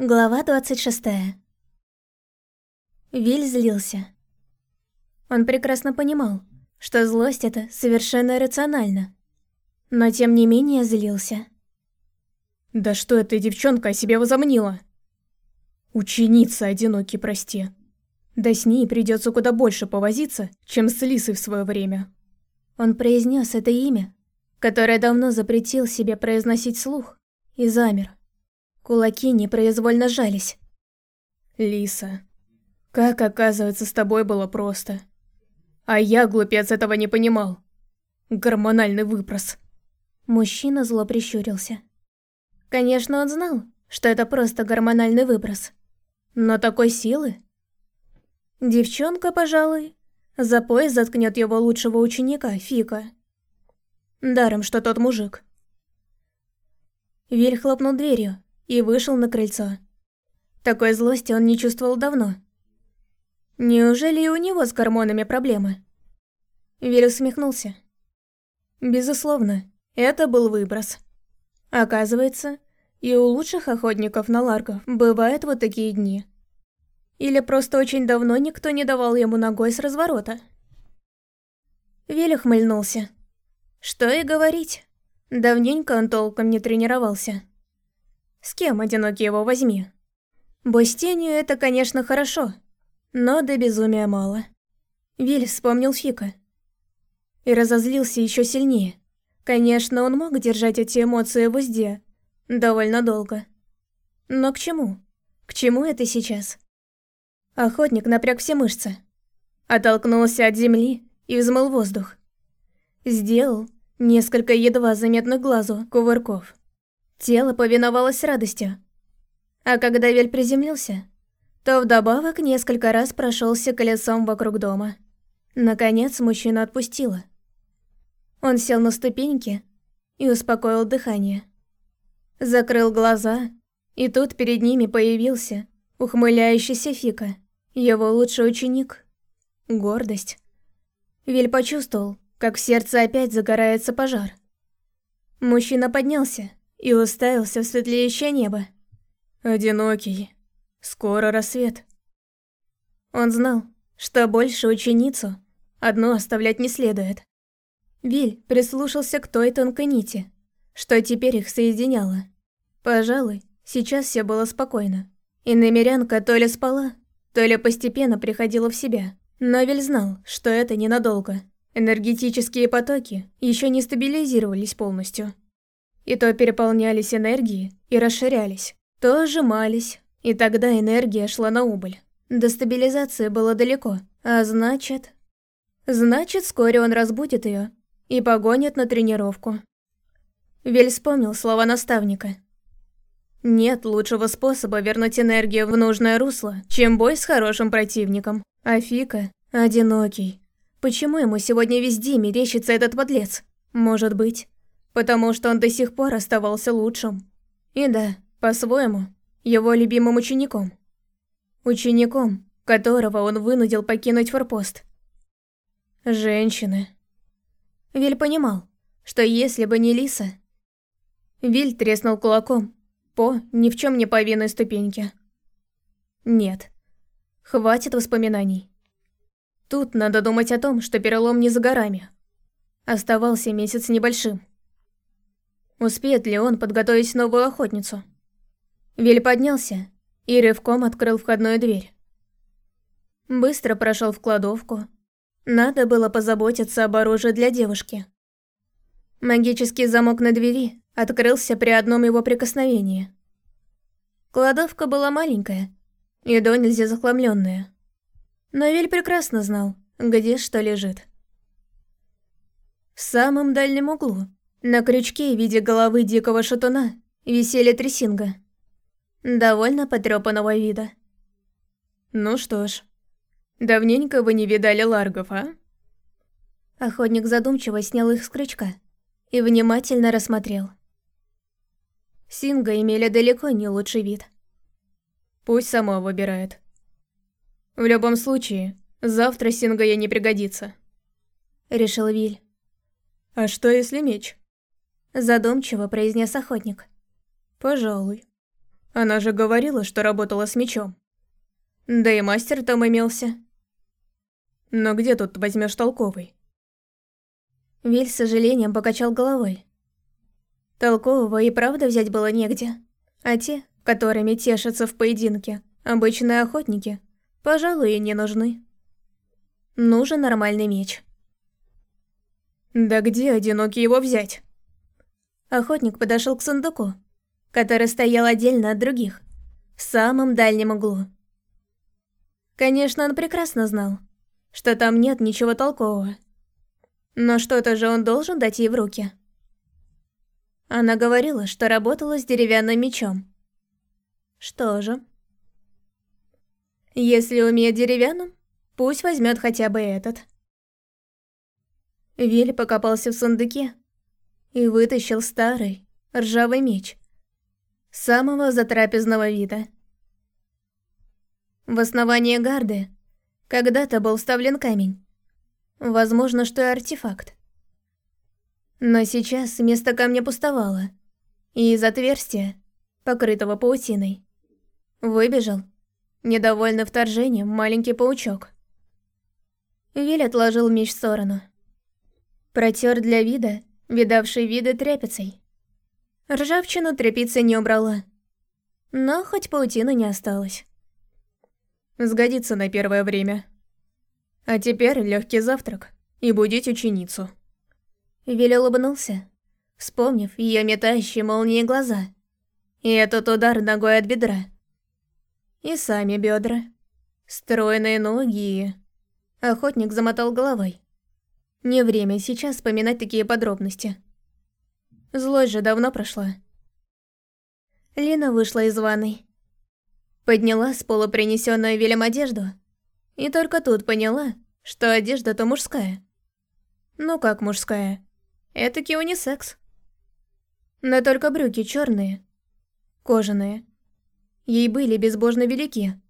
Глава 26. Виль злился. Он прекрасно понимал, что злость это совершенно рационально, но тем не менее злился. Да что эта девчонка о себе возомнила? Ученица одинокий, прости. Да с ней придется куда больше повозиться, чем с Лисой в свое время. Он произнес это имя, которое давно запретил себе произносить слух, и замер. Кулаки непроизвольно жались. Лиса, как оказывается с тобой было просто. А я, глупец, этого не понимал. Гормональный выброс. Мужчина зло прищурился. Конечно, он знал, что это просто гормональный выброс. Но такой силы? Девчонка, пожалуй, за пояс заткнет его лучшего ученика, Фика. Даром, что тот мужик. Виль хлопнул дверью, и вышел на крыльцо. Такой злости он не чувствовал давно. Неужели и у него с гормонами проблемы? Виль усмехнулся. Безусловно, это был выброс. Оказывается, и у лучших охотников на ларгов бывают вот такие дни. Или просто очень давно никто не давал ему ногой с разворота. Виль ухмыльнулся. Что и говорить. Давненько он толком не тренировался. С кем одинокий его возьми? Бой с тенью это, конечно, хорошо, но до безумия мало. Виль вспомнил Фика. И разозлился еще сильнее. Конечно, он мог держать эти эмоции в узде довольно долго. Но к чему? К чему это сейчас? Охотник напряг все мышцы. Оттолкнулся от земли и взмыл воздух. Сделал несколько едва заметных глазу кувырков. Тело повиновалось радостью. А когда Вель приземлился, то вдобавок несколько раз прошелся колесом вокруг дома. Наконец мужчину отпустило. Он сел на ступеньки и успокоил дыхание. Закрыл глаза, и тут перед ними появился ухмыляющийся Фика, его лучший ученик. Гордость. Виль почувствовал, как в сердце опять загорается пожар. Мужчина поднялся, и уставился в светлеющее небо. Одинокий. Скоро рассвет. Он знал, что больше ученицу одну оставлять не следует. Виль прислушался к той тонкой нити, что теперь их соединяло. Пожалуй, сейчас все было спокойно. И намерянка то ли спала, то ли постепенно приходила в себя. Но Виль знал, что это ненадолго. Энергетические потоки еще не стабилизировались полностью и то переполнялись энергией и расширялись, то сжимались, и тогда энергия шла на убыль. До стабилизации было далеко, а значит... Значит, вскоре он разбудит ее и погонит на тренировку. Вель вспомнил слова наставника. Нет лучшего способа вернуть энергию в нужное русло, чем бой с хорошим противником. А Фика одинокий. Почему ему сегодня везде мерещится этот подлец? Может быть, потому что он до сих пор оставался лучшим. И да, по-своему, его любимым учеником. Учеником, которого он вынудил покинуть форпост. Женщины. Виль понимал, что если бы не Лиса... Виль треснул кулаком по ни в чем не повинной ступеньке. Нет, хватит воспоминаний. Тут надо думать о том, что перелом не за горами. Оставался месяц небольшим. Успеет ли он подготовить новую охотницу? Виль поднялся и рывком открыл входную дверь. Быстро прошел в кладовку. Надо было позаботиться об оружии для девушки. Магический замок на двери открылся при одном его прикосновении. Кладовка была маленькая и до нельзя захламленная. Но Виль прекрасно знал, где что лежит. В самом дальнем углу на крючке в виде головы дикого шатуна висели трясинга. Довольно потрепанного вида. Ну что ж, давненько вы не видали ларгов, а? Охотник задумчиво снял их с крючка и внимательно рассмотрел. Синга имели далеко не лучший вид. Пусть сама выбирает. В любом случае, завтра Синга ей не пригодится. Решил Виль. А что если меч? Задумчиво произнес охотник. Пожалуй. Она же говорила, что работала с мечом. Да и мастер там имелся. Но где тут возьмешь толковый? Виль с сожалением покачал головой. Толкового и правда взять было негде. А те, которыми тешатся в поединке, обычные охотники, пожалуй, и не нужны. Нужен нормальный меч. Да где одинокий его взять? Охотник подошел к сундуку, который стоял отдельно от других, в самом дальнем углу. Конечно, он прекрасно знал, что там нет ничего толкового. Но что-то же он должен дать ей в руки. Она говорила, что работала с деревянным мечом. Что же? Если умеет деревянным, пусть возьмет хотя бы этот. Вилли покопался в сундуке и вытащил старый, ржавый меч. Самого затрапезного вида. В основании гарды когда-то был вставлен камень. Возможно, что и артефакт. Но сейчас место камня пустовало, и из отверстия, покрытого паутиной, выбежал, недовольный вторжением, маленький паучок. Виль отложил меч в сторону. Протер для вида, видавший виды тряпицей. Ржавчину тряпица не убрала. Но хоть паутины не осталось. Сгодится на первое время. А теперь легкий завтрак и будить ученицу. Вилли улыбнулся, вспомнив ее метающие молнии глаза. И этот удар ногой от бедра. И сами бедра. Стройные ноги Охотник замотал головой. Не время сейчас вспоминать такие подробности. Злость же давно прошла. Лина вышла из ванной. Подняла с пола принесенную Вилем одежду. И только тут поняла, что одежда-то мужская. Ну как мужская? Этаки унисекс. Но только брюки черные, кожаные. Ей были безбожно велики.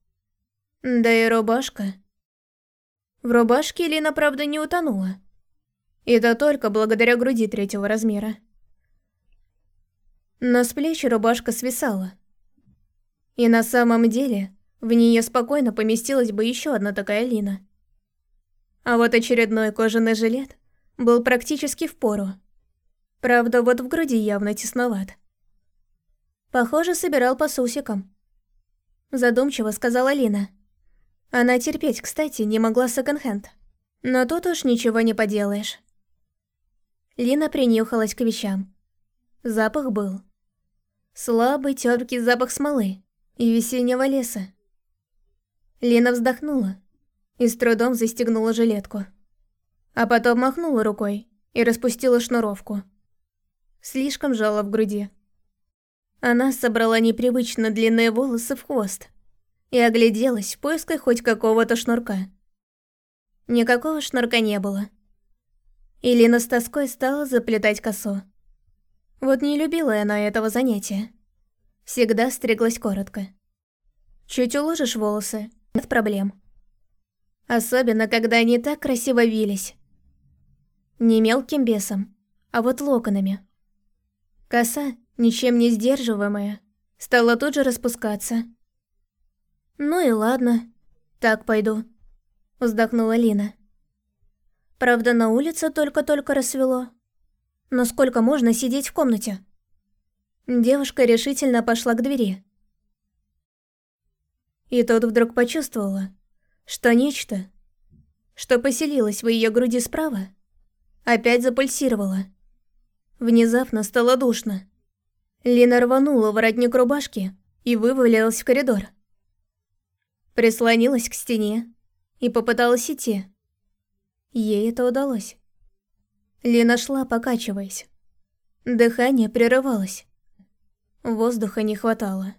Да и рубашка. В рубашке Лина, правда, не утонула. И это только благодаря груди третьего размера. Но с плеч рубашка свисала. И на самом деле, в нее спокойно поместилась бы еще одна такая Лина. А вот очередной кожаный жилет был практически в пору. Правда, вот в груди явно тесноват. Похоже, собирал по сусикам. Задумчиво сказала Лина. Она терпеть, кстати, не могла секонд-хенд. Но тут уж ничего не поделаешь. Лина принюхалась к вещам. Запах был. Слабый, терпкий запах смолы и весеннего леса. Лина вздохнула и с трудом застегнула жилетку. А потом махнула рукой и распустила шнуровку. Слишком жало в груди. Она собрала непривычно длинные волосы в хвост и огляделась в поисках хоть какого-то шнурка. Никакого шнурка не было. Илина с тоской стала заплетать косу. Вот не любила она этого занятия. Всегда стриглась коротко. Чуть уложишь волосы, нет проблем. Особенно, когда они так красиво вились. Не мелким бесом, а вот локонами. Коса, ничем не сдерживаемая, стала тут же распускаться. «Ну и ладно, так пойду», — вздохнула Лина. Правда, на улице только-только рассвело. Но сколько можно сидеть в комнате? Девушка решительно пошла к двери. И тут вдруг почувствовала, что нечто, что поселилось в ее груди справа, опять запульсировало. Внезапно стало душно. Лина рванула воротник рубашки и вывалилась в коридор. Прислонилась к стене и попыталась идти. Ей это удалось. Лина шла, покачиваясь. Дыхание прерывалось. Воздуха не хватало.